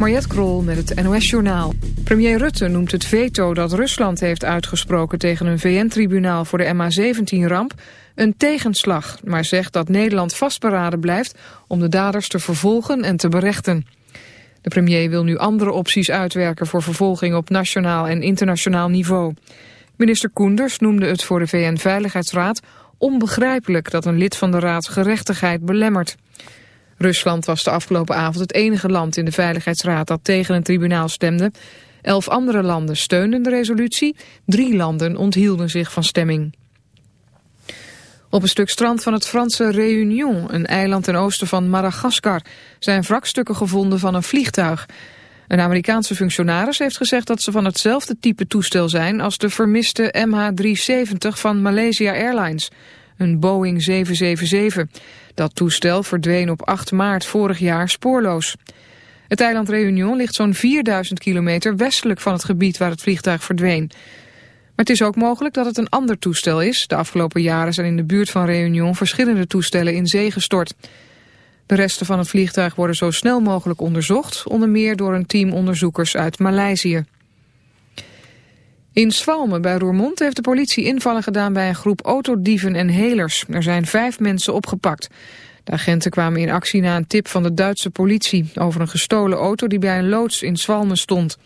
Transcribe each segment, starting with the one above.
Mariette Krol met het NOS Journaal. Premier Rutte noemt het veto dat Rusland heeft uitgesproken tegen een VN-tribunaal voor de MH17-ramp een tegenslag, maar zegt dat Nederland vastberaden blijft om de daders te vervolgen en te berechten. De premier wil nu andere opties uitwerken voor vervolging op nationaal en internationaal niveau. Minister Koenders noemde het voor de VN-veiligheidsraad onbegrijpelijk dat een lid van de raad gerechtigheid belemmert. Rusland was de afgelopen avond het enige land in de Veiligheidsraad dat tegen een tribunaal stemde. Elf andere landen steunden de resolutie, drie landen onthielden zich van stemming. Op een stuk strand van het Franse Réunion, een eiland ten oosten van Madagaskar, zijn wrakstukken gevonden van een vliegtuig. Een Amerikaanse functionaris heeft gezegd dat ze van hetzelfde type toestel zijn als de vermiste MH370 van Malaysia Airlines, een Boeing 777. Dat toestel verdween op 8 maart vorig jaar spoorloos. Het eiland Réunion ligt zo'n 4000 kilometer westelijk van het gebied waar het vliegtuig verdween. Maar het is ook mogelijk dat het een ander toestel is. De afgelopen jaren zijn in de buurt van Réunion verschillende toestellen in zee gestort. De resten van het vliegtuig worden zo snel mogelijk onderzocht, onder meer door een team onderzoekers uit Maleisië. In Zwalmen bij Roermond heeft de politie invallen gedaan bij een groep autodieven en helers. Er zijn vijf mensen opgepakt. De agenten kwamen in actie na een tip van de Duitse politie over een gestolen auto die bij een loods in Zwalmen stond.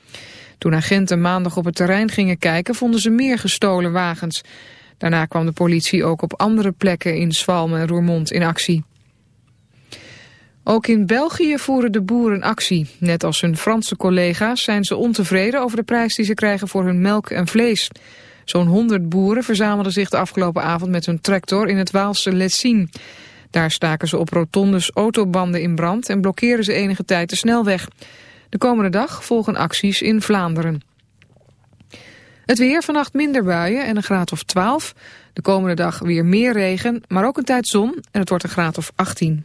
Toen agenten maandag op het terrein gingen kijken vonden ze meer gestolen wagens. Daarna kwam de politie ook op andere plekken in Zwalmen en Roermond in actie. Ook in België voeren de boeren actie. Net als hun Franse collega's zijn ze ontevreden over de prijs die ze krijgen voor hun melk en vlees. Zo'n 100 boeren verzamelden zich de afgelopen avond met hun tractor in het Waalse Lessien. Daar staken ze op rotondes autobanden in brand en blokkeerden ze enige tijd de snelweg. De komende dag volgen acties in Vlaanderen. Het weer, vannacht minder buien en een graad of 12. De komende dag weer meer regen, maar ook een tijd zon en het wordt een graad of 18.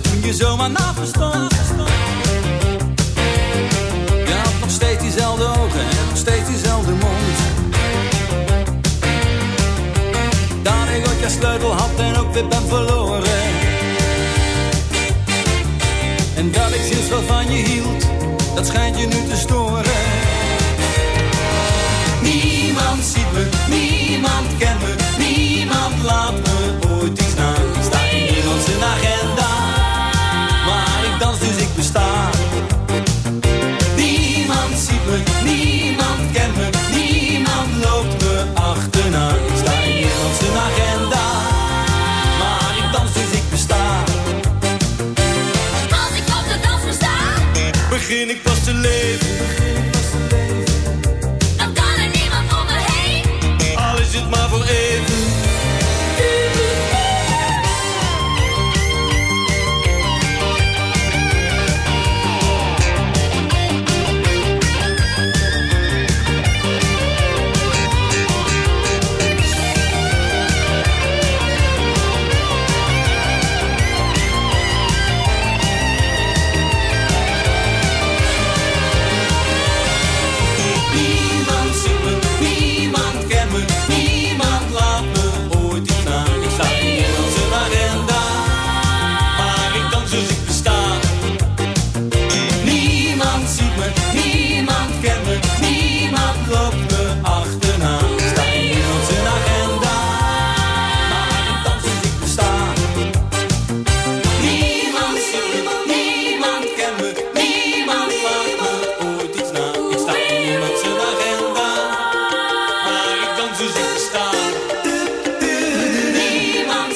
toen je zomaar naast verstand. Je had nog steeds diezelfde ogen en nog steeds diezelfde mond. Daar ik ook je sleutel had en ook weer ben verloren. En dat ik sinds wel van je hield, dat schijnt je nu te storen.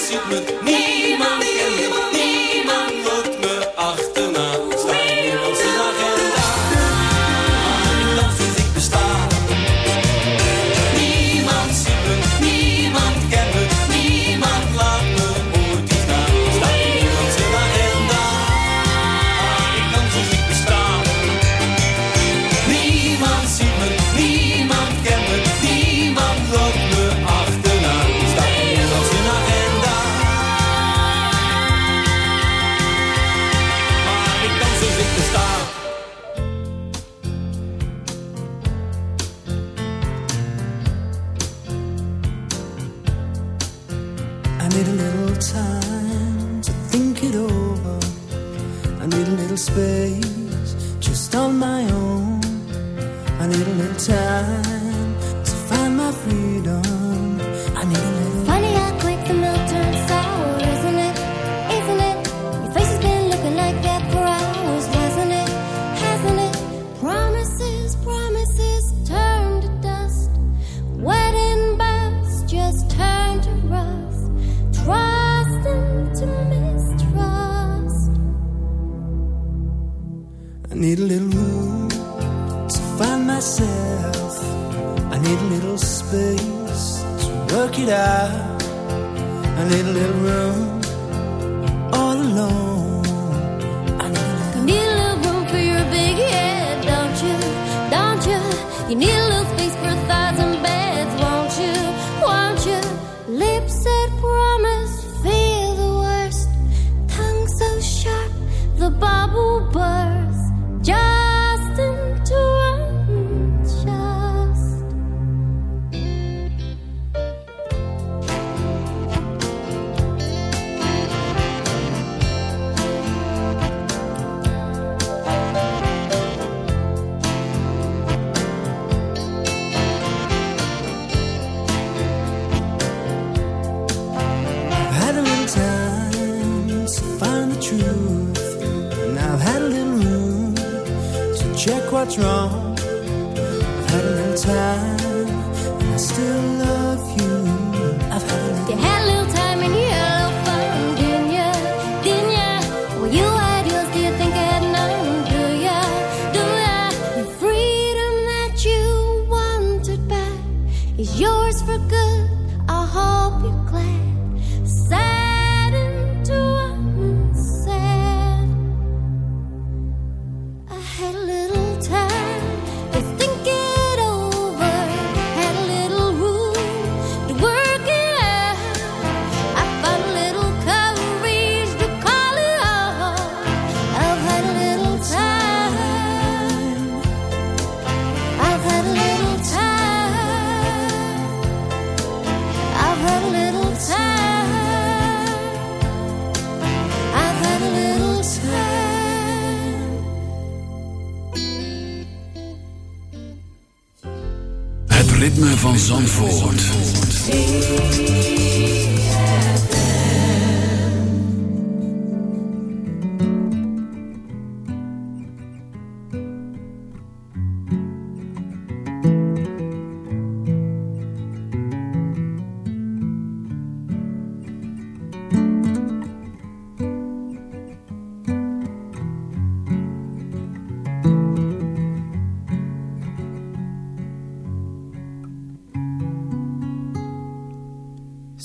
suit with me. van Zandvoort.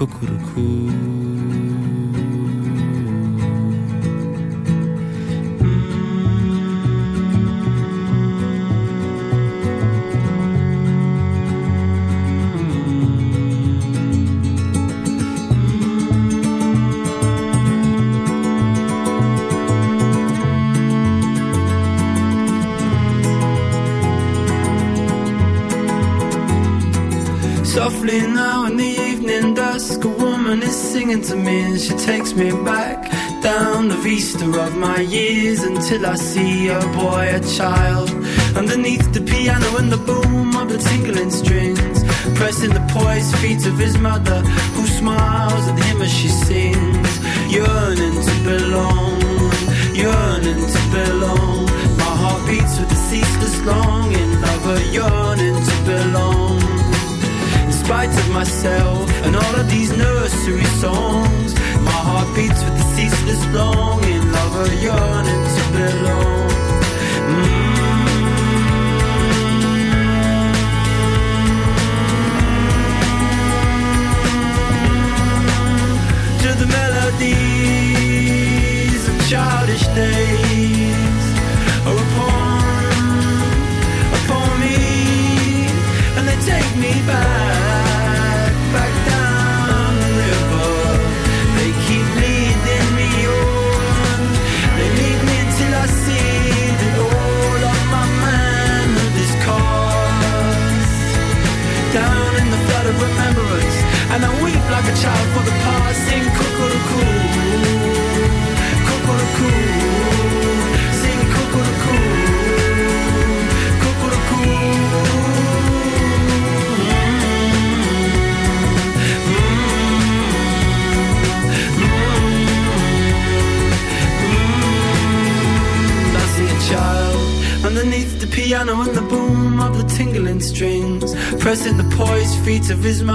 Kukuruku. takes me back down the vista of my years until I see a boy, a child. Underneath the piano and the boom of the tingling strings, pressing the poised feet of his mother, who smiles at him as she sings, yearning to belong, yearning to belong. My heart beats with a ceaseless longing, lover yearning to belong. In spite of myself and all of these nursery songs heart beats with the ceaseless longing, lover yearning to belong.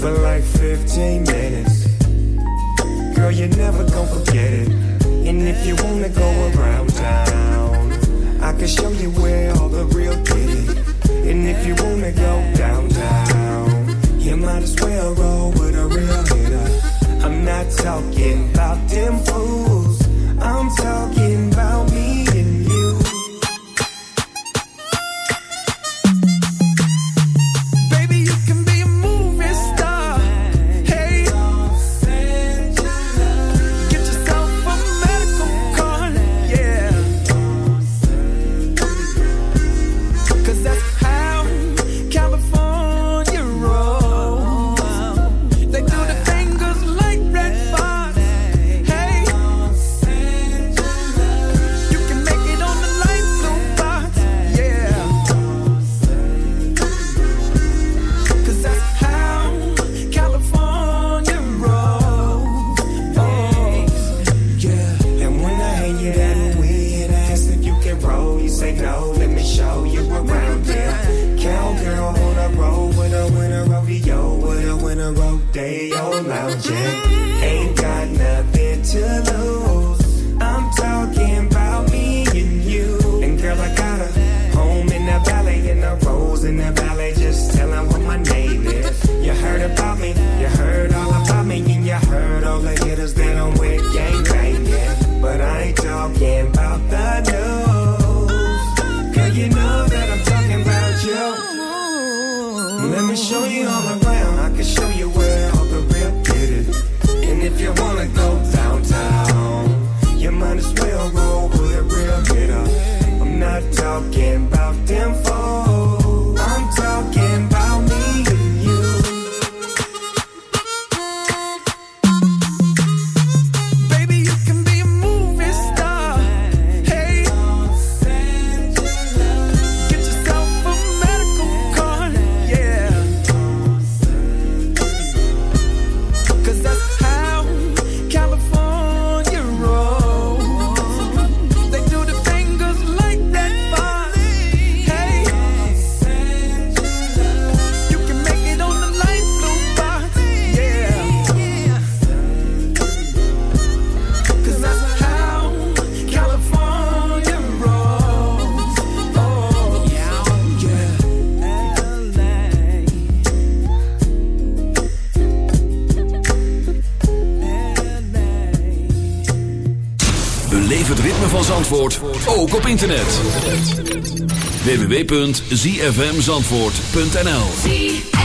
for like 15 minutes. Girl, you're never gonna forget it. And if you wanna go around town, I can show you where all the real did it. And if you wanna go downtown, you might as well roll with a real hitter. I'm not talking about them fools, I'm talking. www.zfmzandvoort.nl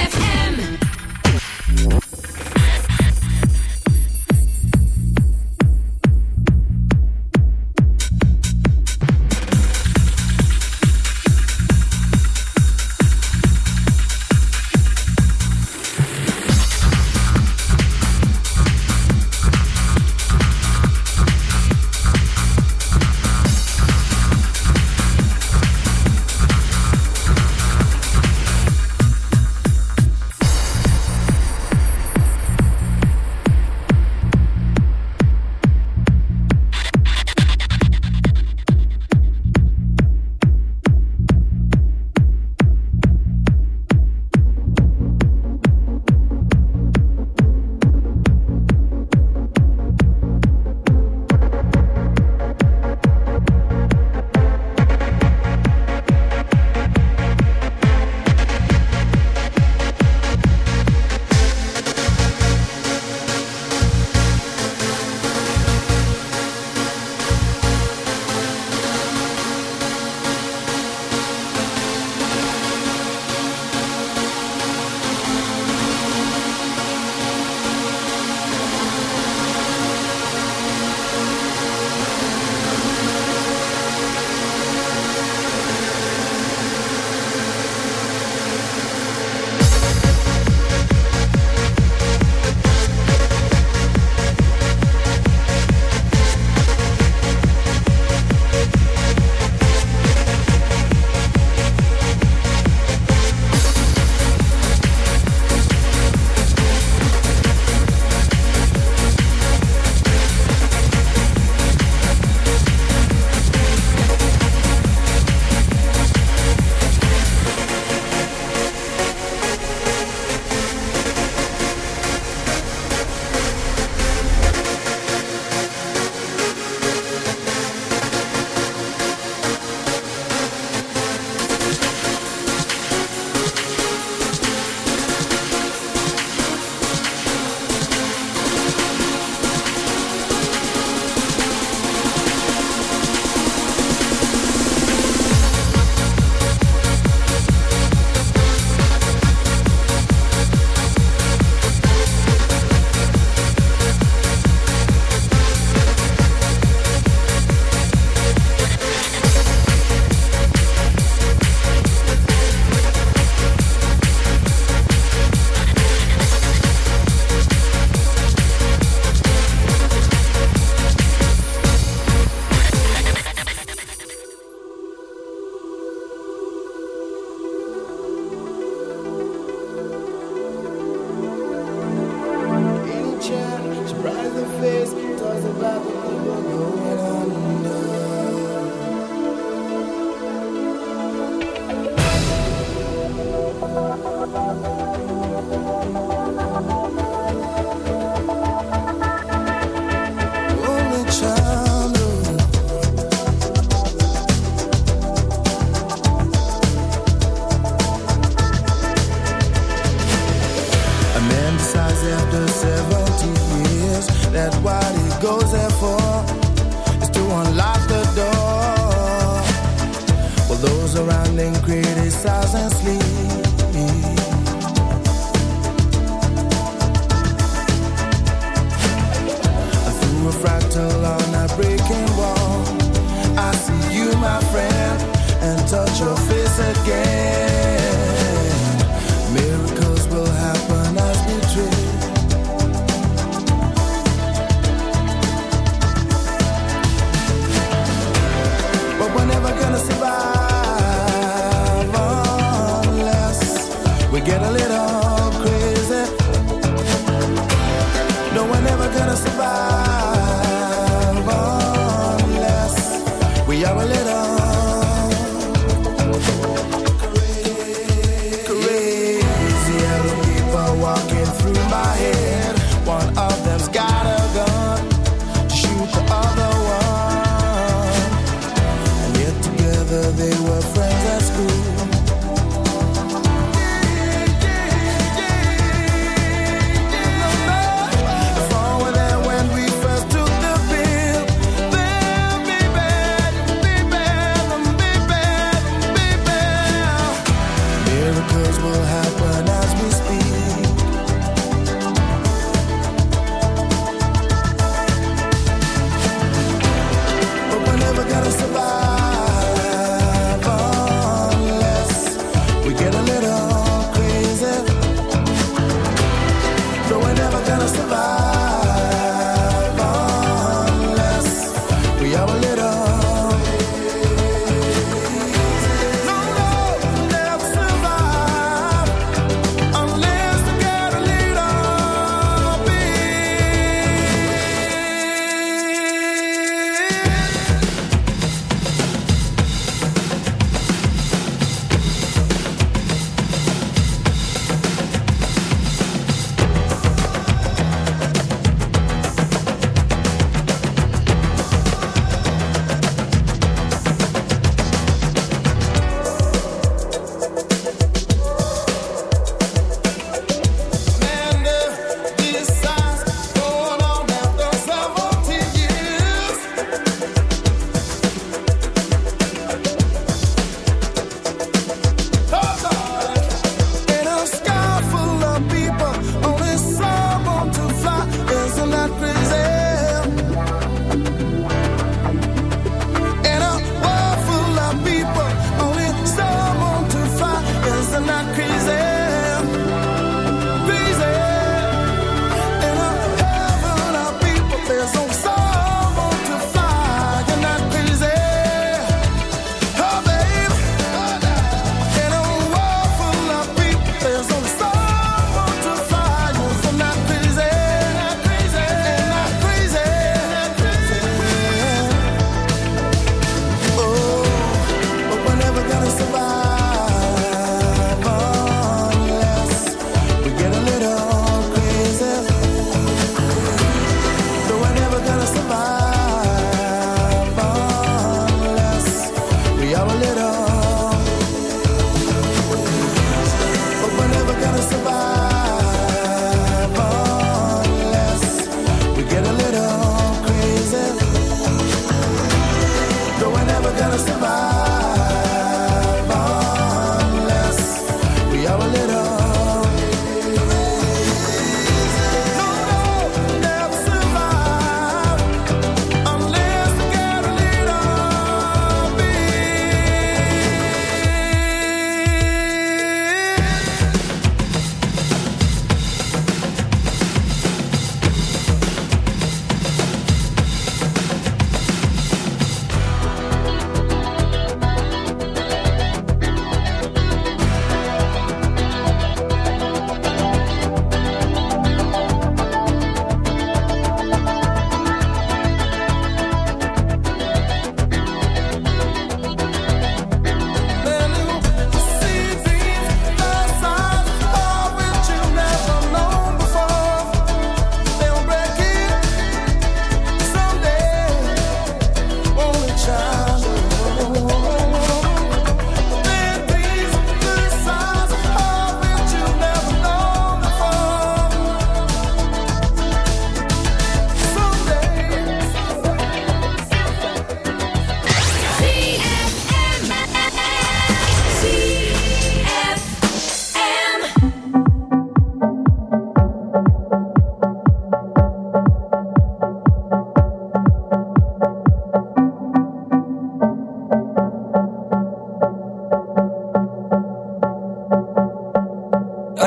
My head.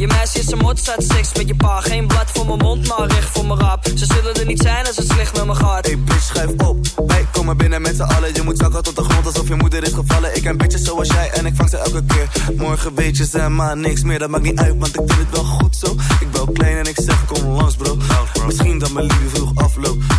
Je meisje is een mot, staat seks met je pa. Geen blad voor mijn mond, maar recht voor mijn rap. Ze zullen er niet zijn als het slecht met me gaat. Hey bitch, schuif op. Wij komen binnen met z'n allen. Je moet zakken tot de grond alsof je moeder is gevallen. Ik ken bitches zoals jij en ik vang ze elke keer. Morgen weet je ze maar niks meer. Dat maakt niet uit, want ik vind het wel goed zo. Ik ben klein en ik zeg kom langs bro. Misschien dat mijn liefde vroeg afloopt.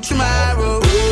Tomorrow.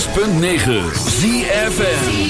106.9 ZFN